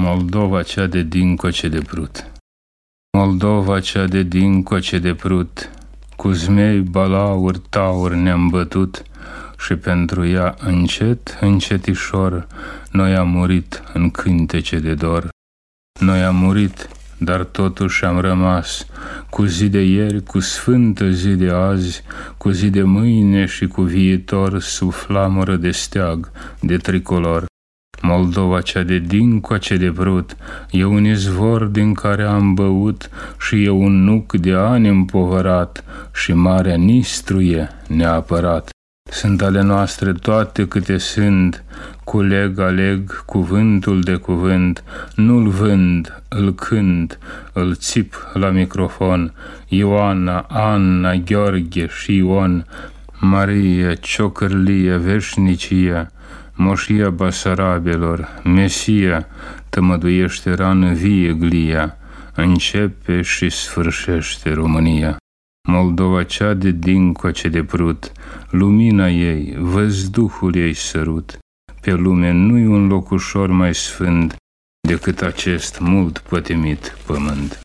Moldova cea de dincoce de prut. Moldova cea de dincoce de prut, cu zmei, balauri, tauri ne-am bătut și pentru ea încet, încetișor, noi am murit în cântece de dor. Noi am murit, dar totuși am rămas cu zi de ieri, cu sfântă zi de azi, cu zi de mâine și cu viitor sub flamură de steag, de tricolor. Moldova cea de dincoace de vrut, e un izvor din care am băut și e un nuc de ani împovărat și marea nistruie neapărat. Sunt ale noastre toate câte sunt, culeg, aleg cuvântul de cuvânt, nu-l vând, îl cânt, îl țip la microfon, Ioana, Anna, Gheorghe și Ion, Maria, ciocârlie, veșnicie, Moșia Basarabelor, Mesia, tămăduiește rană vie glia, începe și sfârșește România. Moldova cea de dincoace de prut, lumina ei, văzduhul ei sărut. Pe lume nu-i un loc ușor mai sfânt decât acest mult pătimit pământ.